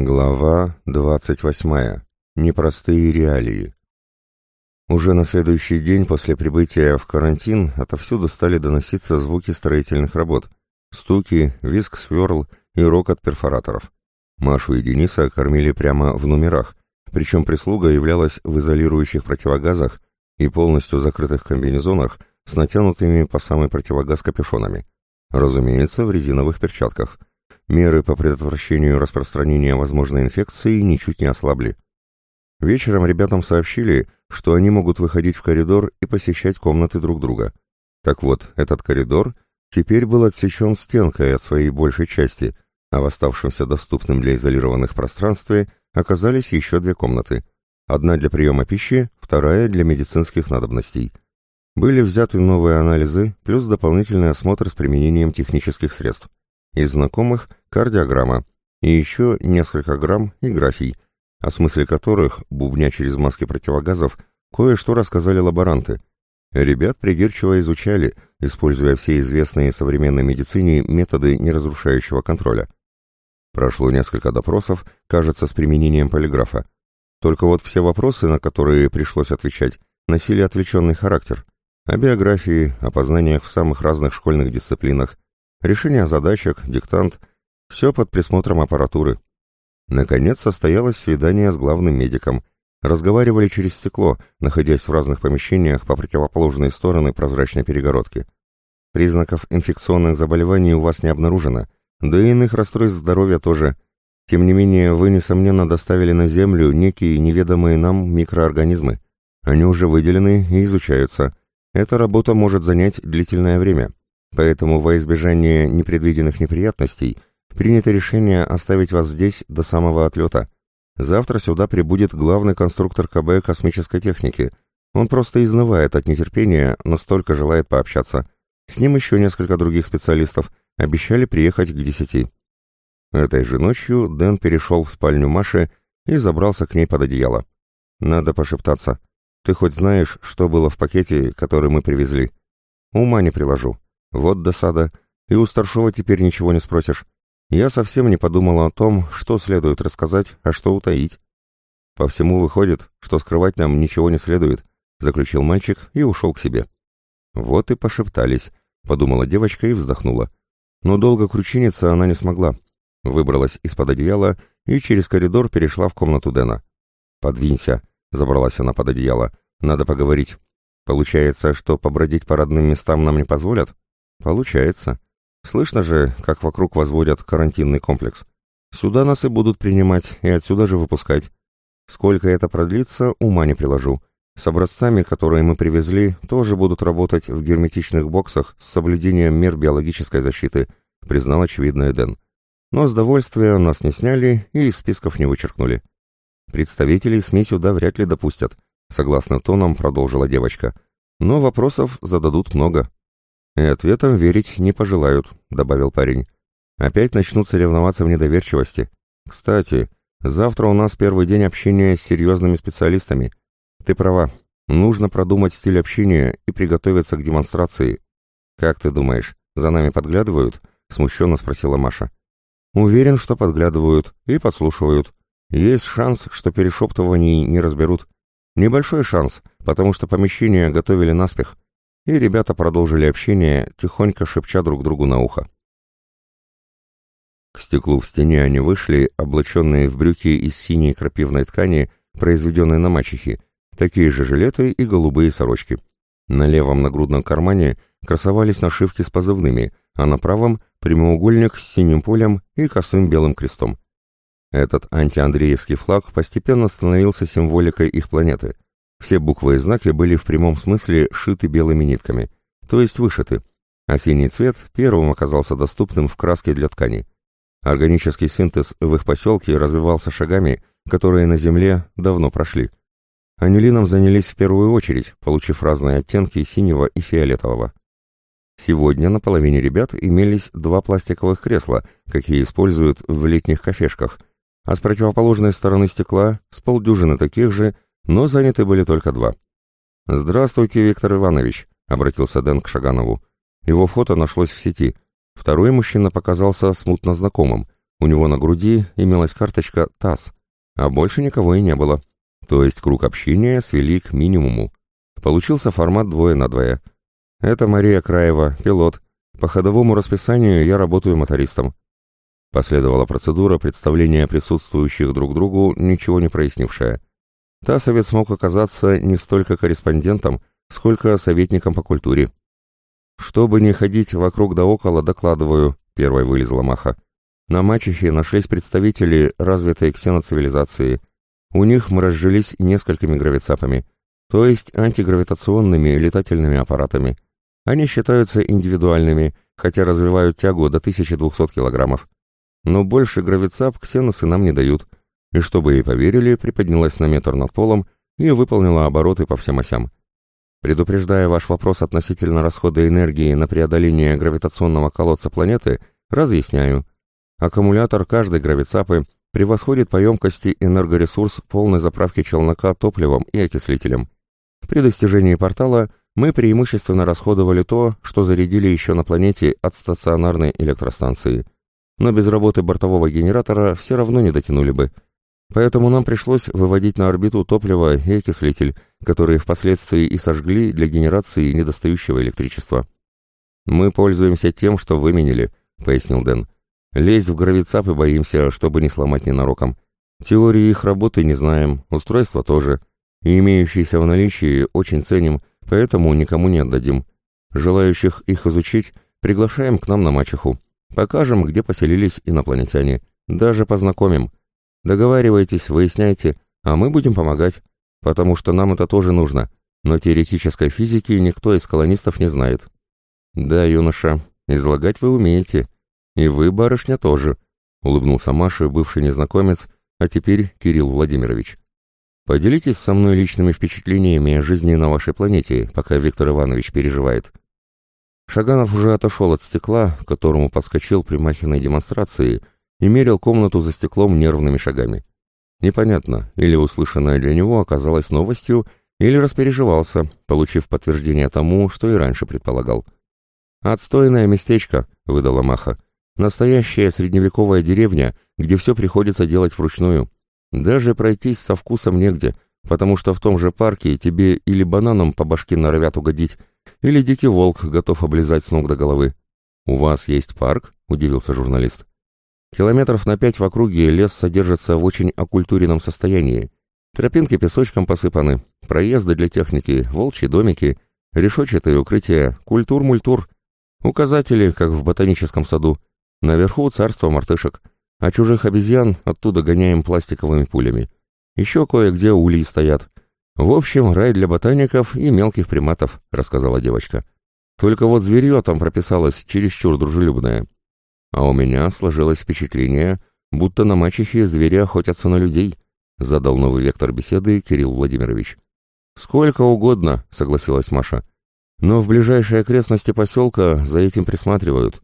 Глава 28. Непростые реалии. Уже на следующий день после прибытия в карантин отовсюду стали доноситься звуки строительных работ. Стуки, визг сверл и рокот перфораторов. Машу и Дениса кормили прямо в номерах, причем прислуга являлась в изолирующих противогазах и полностью закрытых комбинезонах с натянутыми по самый противогаз капюшонами. Разумеется, в резиновых перчатках – меры по предотвращению распространения возможной инфекции ничуть не ослабли. Вечером ребятам сообщили, что они могут выходить в коридор и посещать комнаты друг друга. Так вот, этот коридор теперь был отсечен стенкой от своей большей части, а в оставшемся доступном для изолированных пространстве оказались еще две комнаты. Одна для приема пищи, вторая для медицинских надобностей. Были взяты новые анализы, плюс дополнительный осмотр с применением технических средств. Из знакомых – кардиограмма и еще несколько грамм и графий, о смысле которых, бубня через маски противогазов, кое-что рассказали лаборанты. Ребят придирчиво изучали, используя все известные современной медицине методы неразрушающего контроля. Прошло несколько допросов, кажется, с применением полиграфа. Только вот все вопросы, на которые пришлось отвечать, носили отвлеченный характер. О биографии, о познаниях в самых разных школьных дисциплинах, решение задачек, диктант — все под присмотром аппаратуры. Наконец состоялось свидание с главным медиком. Разговаривали через стекло, находясь в разных помещениях по противоположной стороны прозрачной перегородки. Признаков инфекционных заболеваний у вас не обнаружено, да и иных расстройств здоровья тоже. Тем не менее, вы, несомненно, доставили на Землю некие неведомые нам микроорганизмы. Они уже выделены и изучаются. Эта работа может занять длительное время. Поэтому во избежание непредвиденных неприятностей принято решение оставить вас здесь до самого отлета. Завтра сюда прибудет главный конструктор КБ космической техники. Он просто изнывает от нетерпения, настолько желает пообщаться. С ним еще несколько других специалистов обещали приехать к десяти. Этой же ночью Дэн перешел в спальню Маши и забрался к ней под одеяло. «Надо пошептаться. Ты хоть знаешь, что было в пакете, который мы привезли?» «Ума не приложу. Вот досада. И у старшего теперь ничего не спросишь. Я совсем не подумала о том, что следует рассказать, а что утаить. По всему выходит, что скрывать нам ничего не следует, заключил мальчик и ушел к себе. Вот и пошептались, подумала девочка и вздохнула. Но долго кручиниться она не смогла. Выбралась из-под одеяла и через коридор перешла в комнату Дэна. «Подвинься», — забралась она под одеяло. «Надо поговорить. Получается, что побродить по родным местам нам не позволят?» Получается. Слышно же, как вокруг возводят карантинный комплекс. Сюда нас и будут принимать, и отсюда же выпускать. Сколько это продлится, ума не приложу. С образцами, которые мы привезли, тоже будут работать в герметичных боксах с соблюдением мер биологической защиты, признал очевидно Эден. Но с довольствия нас не сняли и из списков не вычеркнули. Представителей СМИ сюда вряд ли допустят, согласно тонам продолжила девочка. Но вопросов зададут много. «И ответом верить не пожелают», — добавил парень. «Опять начнут соревноваться в недоверчивости. Кстати, завтра у нас первый день общения с серьезными специалистами. Ты права, нужно продумать стиль общения и приготовиться к демонстрации. Как ты думаешь, за нами подглядывают?» — смущенно спросила Маша. «Уверен, что подглядывают и подслушивают. Есть шанс, что перешептываний не разберут. Небольшой шанс, потому что помещение готовили наспех и ребята продолжили общение, тихонько шепча друг другу на ухо. К стеклу в стене они вышли, облаченные в брюки из синей крапивной ткани, произведенной на мачехе, такие же жилеты и голубые сорочки. На левом нагрудном кармане красовались нашивки с позывными, а на правом — прямоугольник с синим полем и косым белым крестом. Этот антиандреевский флаг постепенно становился символикой их планеты — все буквы и знаки были в прямом смысле шиты белыми нитками, то есть вышиты, а синий цвет первым оказался доступным в краске для ткани. Органический синтез в их поселке развивался шагами, которые на Земле давно прошли. Анилином занялись в первую очередь, получив разные оттенки синего и фиолетового. Сегодня на половине ребят имелись два пластиковых кресла, какие используют в летних кафешках, а с противоположной стороны стекла с полдюжины таких же – но заняты были только два. «Здравствуйте, Виктор Иванович», — обратился Дэн к Шаганову. Его фото нашлось в сети. Второй мужчина показался смутно знакомым. У него на груди имелась карточка ТАСС, а больше никого и не было. То есть круг общения свели к минимуму. Получился формат двое на двое. Это Мария Краева, пилот. По ходовому расписанию я работаю мотористом. Последовала процедура представления присутствующих друг другу, ничего не прояснившая. Тасовец смог оказаться не столько корреспондентом, сколько советником по культуре. «Чтобы не ходить вокруг да около, докладываю», — первой вылезла Маха. «На мачехе нашлись представители развитой ксеноцивилизации. У них мы разжились несколькими гравицапами, то есть антигравитационными летательными аппаратами. Они считаются индивидуальными, хотя развивают тягу до 1200 килограммов. Но больше гравицап ксеносы нам не дают. И чтобы ей поверили, приподнялась на метр над полом и выполнила обороты по всем осям. Предупреждая ваш вопрос относительно расхода энергии на преодоление гравитационного колодца планеты, разъясняю. Аккумулятор каждой гравицапы превосходит по емкости энергоресурс полной заправки челнока топливом и окислителем. При достижении портала мы преимущественно расходовали то, что зарядили еще на планете от стационарной электростанции. Но без работы бортового генератора все равно не дотянули бы – Поэтому нам пришлось выводить на орбиту топливо и окислитель, которые впоследствии и сожгли для генерации недостающего электричества. «Мы пользуемся тем, что выменили», — пояснил Дэн. «Лезть в гравицапы боимся, чтобы не сломать ненароком. Теории их работы не знаем, устройства тоже. И имеющиеся в наличии очень ценим, поэтому никому не отдадим. Желающих их изучить приглашаем к нам на мачеху. Покажем, где поселились инопланетяне. Даже познакомим». Договаривайтесь, выясняйте, а мы будем помогать, потому что нам это тоже нужно, но теоретической физики никто из колонистов не знает. Да, юноша, излагать вы умеете. И вы, барышня, тоже, улыбнулся Маша, бывший незнакомец, а теперь Кирилл Владимирович. Поделитесь со мной личными впечатлениями о жизни на вашей планете, пока Виктор Иванович переживает. Шаганов уже отошел от стекла, к которому подскочил при Махиной демонстрации, и мерил комнату за стеклом нервными шагами. Непонятно, или услышанное для него оказалось новостью, или распереживался, получив подтверждение тому, что и раньше предполагал. «Отстойное местечко», — выдала Маха. «Настоящая средневековая деревня, где все приходится делать вручную. Даже пройтись со вкусом негде, потому что в том же парке тебе или бананом по башке норовят угодить, или дикий волк готов облизать с ног до головы». «У вас есть парк?» — удивился журналист. Километров на пять в округе лес содержится в очень окультуренном состоянии. Тропинки песочком посыпаны, проезды для техники, волчьи домики, решетчатые укрытия, культур-мультур. Указатели, как в ботаническом саду. Наверху царство мартышек. А чужих обезьян оттуда гоняем пластиковыми пулями. Еще кое-где ульи стоят. В общем, рай для ботаников и мелких приматов, рассказала девочка. Только вот зверье там прописалось чересчур дружелюбное. А у меня сложилось впечатление, будто на мачехе звери охотятся на людей, задал новый вектор беседы Кирилл Владимирович. Сколько угодно, согласилась Маша. Но в ближайшей окрестности поселка за этим присматривают.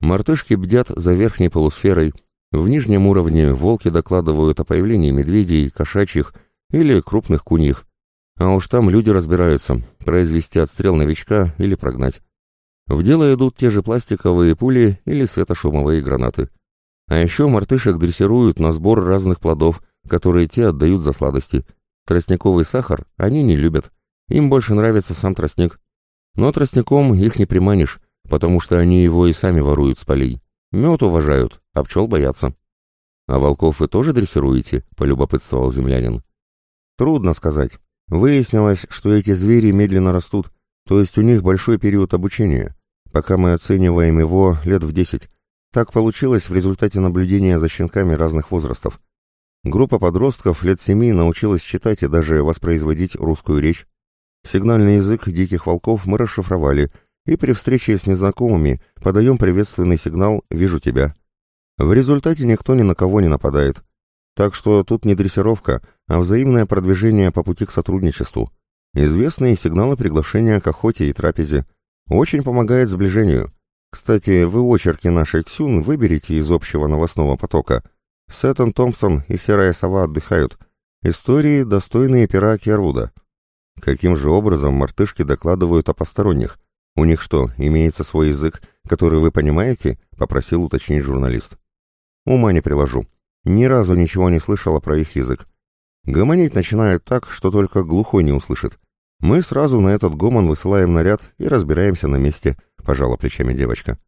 Мартышки бдят за верхней полусферой. В нижнем уровне волки докладывают о появлении медведей, кошачьих или крупных куньих. А уж там люди разбираются, произвести отстрел новичка или прогнать. В дело идут те же пластиковые пули или светошумовые гранаты. А еще мартышек дрессируют на сбор разных плодов, которые те отдают за сладости. Тростниковый сахар они не любят. Им больше нравится сам тростник. Но тростником их не приманишь, потому что они его и сами воруют с полей. Мед уважают, а пчел боятся. «А волков вы тоже дрессируете?» — полюбопытствовал землянин. «Трудно сказать. Выяснилось, что эти звери медленно растут, то есть у них большой период обучения. Пока мы оцениваем его лет в 10. Так получилось в результате наблюдения за щенками разных возрастов. Группа подростков лет семи научилась читать и даже воспроизводить русскую речь. Сигнальный язык диких волков мы расшифровали, и при встрече с незнакомыми подаем приветственный сигнал «Вижу тебя». В результате никто ни на кого не нападает. Так что тут не дрессировка, а взаимное продвижение по пути к сотрудничеству. Известные сигналы приглашения к охоте и трапезе. Очень помогает сближению. Кстати, вы очерки нашей Ксюн выберите из общего новостного потока. Сеттон Томпсон и Серая Сова отдыхают. Истории, достойные пера Кервуда. Каким же образом мартышки докладывают о посторонних? У них что, имеется свой язык, который вы понимаете? Попросил уточнить журналист. Ума не приложу. Ни разу ничего не слышала про их язык. Гомонить начинают так, что только глухой не услышит. Мы сразу на этот гомон высылаем наряд и разбираемся на месте, пожала плечами девочка.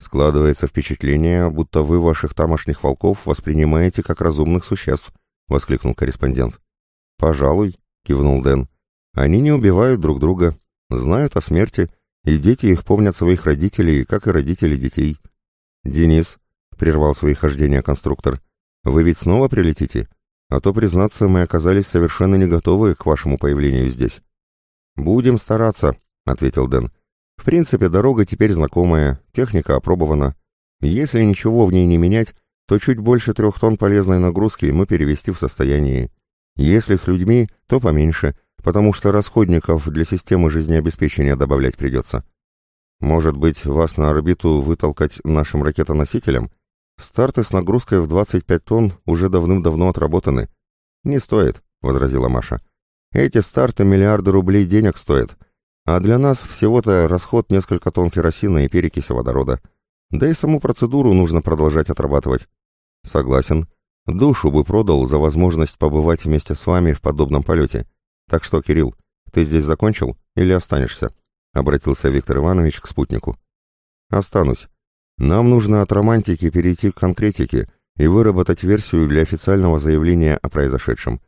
Складывается впечатление, будто вы ваших тамошних волков воспринимаете как разумных существ, воскликнул корреспондент. Пожалуй, кивнул Дэн. Они не убивают друг друга, знают о смерти, и дети их помнят своих родителей, как и родители детей. Денис, прервал свои хождения конструктор, вы ведь снова прилетите? А то, признаться, мы оказались совершенно не готовы к вашему появлению здесь. «Будем стараться», — ответил Дэн. «В принципе, дорога теперь знакомая, техника опробована. Если ничего в ней не менять, то чуть больше трех тонн полезной нагрузки мы перевести в состоянии. Если с людьми, то поменьше, потому что расходников для системы жизнеобеспечения добавлять придется. Может быть, вас на орбиту вытолкать нашим ракетоносителям? Старты с нагрузкой в 25 тонн уже давным-давно отработаны. Не стоит, — возразила Маша. Эти старты миллиарды рублей денег стоят, а для нас всего-то расход несколько тонн керосина и перекиси водорода. Да и саму процедуру нужно продолжать отрабатывать. Согласен. Душу бы продал за возможность побывать вместе с вами в подобном полете. Так что, Кирилл, ты здесь закончил или останешься? Обратился Виктор Иванович к спутнику. Останусь. Нам нужно от романтики перейти к конкретике и выработать версию для официального заявления о произошедшем.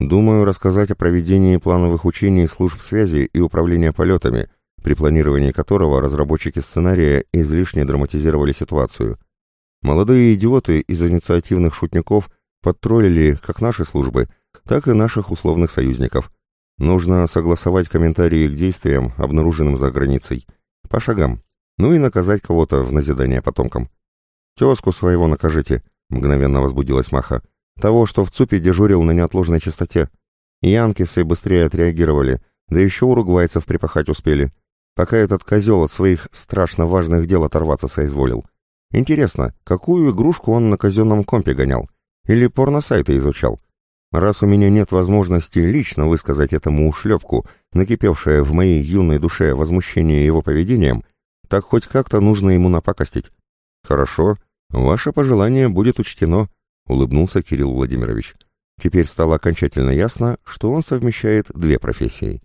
Думаю рассказать о проведении плановых учений служб связи и управления полетами, при планировании которого разработчики сценария излишне драматизировали ситуацию. Молодые идиоты из инициативных шутников подтроллили как наши службы, так и наших условных союзников. Нужно согласовать комментарии к действиям, обнаруженным за границей. По шагам. Ну и наказать кого-то в назидание потомкам. «Тезку своего накажите», — мгновенно возбудилась Маха. Того, что в ЦУПе дежурил на неотложной частоте. Янкисы быстрее отреагировали, да еще уругвайцев припахать успели, пока этот козел от своих страшно важных дел оторваться соизволил. Интересно, какую игрушку он на казенном компе гонял? Или порно-сайты изучал? Раз у меня нет возможности лично высказать этому ушлепку, накипевшее в моей юной душе возмущение его поведением, так хоть как-то нужно ему напакостить. Хорошо, ваше пожелание будет учтено, улыбнулся Кирилл Владимирович. Теперь стало окончательно ясно, что он совмещает две профессии.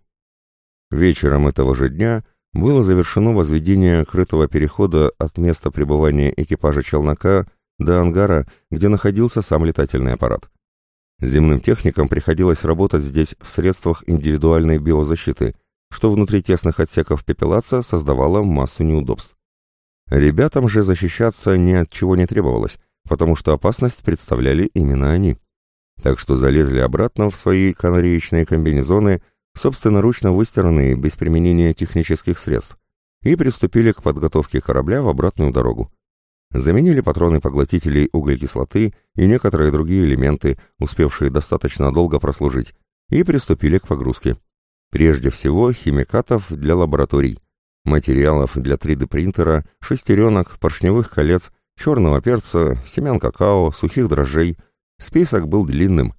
Вечером этого же дня было завершено возведение крытого перехода от места пребывания экипажа челнока до ангара, где находился сам летательный аппарат. Земным техникам приходилось работать здесь в средствах индивидуальной биозащиты, что внутри тесных отсеков пепелаца создавало массу неудобств. Ребятам же защищаться ни от чего не требовалось, потому что опасность представляли именно они. Так что залезли обратно в свои канареечные комбинезоны, собственноручно выстиранные без применения технических средств, и приступили к подготовке корабля в обратную дорогу. Заменили патроны поглотителей углекислоты и некоторые другие элементы, успевшие достаточно долго прослужить, и приступили к погрузке. Прежде всего, химикатов для лабораторий, материалов для 3D-принтера, шестеренок, поршневых колец черного перца, семян какао, сухих дрожжей. Список был длинным.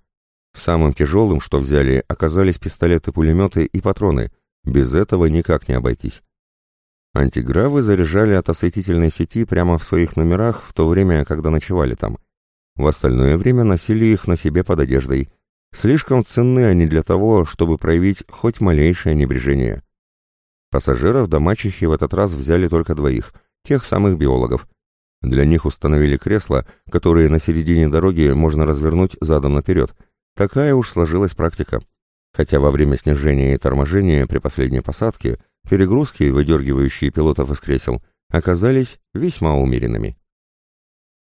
Самым тяжелым, что взяли, оказались пистолеты-пулеметы и патроны. Без этого никак не обойтись. Антигравы заряжали от осветительной сети прямо в своих номерах в то время, когда ночевали там. В остальное время носили их на себе под одеждой. Слишком ценны они для того, чтобы проявить хоть малейшее небрежение. Пассажиров до мачехи в этот раз взяли только двоих, тех самых биологов. Для них установили кресла, которые на середине дороги можно развернуть задом наперед. Такая уж сложилась практика. Хотя во время снижения и торможения при последней посадке перегрузки, выдергивающие пилотов из кресел, оказались весьма умеренными.